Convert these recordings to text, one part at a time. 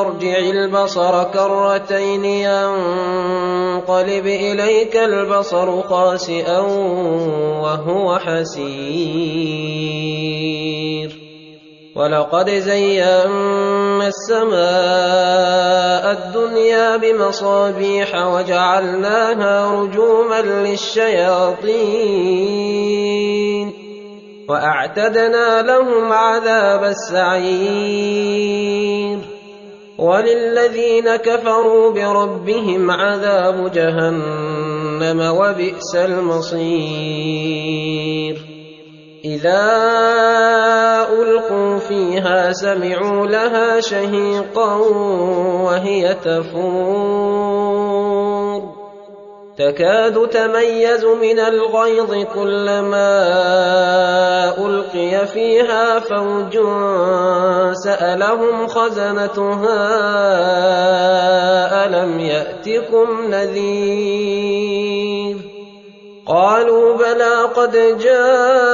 ارجع البصر كرتين ينقلب إليك البصر خاسئا وهو حسير. ولقد زينا السماء الدنيا بمصابيح وجعلناها رجوما للشياطين. وأعتدنا لهم عذاب السعير. وللذين كفروا بربهم عذاب جهنم وبئس المصير. إذا ألقوا فيها سمعوا لها شهيقا وهي تفور. تكاد تميز من الغيظ كلما ألقي فيها فوج سألهم خزنتها ألم يأتكم نذير؟ قالوا بلى قد جاءنا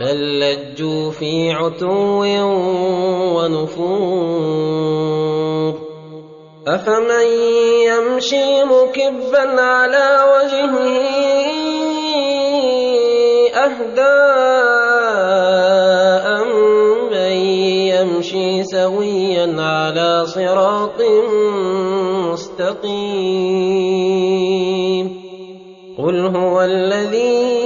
بل لجوا في عتو ونفور. أفمن يمشي مكبا على وجهه أهدى أمن يمشي سويا على صراط مستقيم. قل هو الذي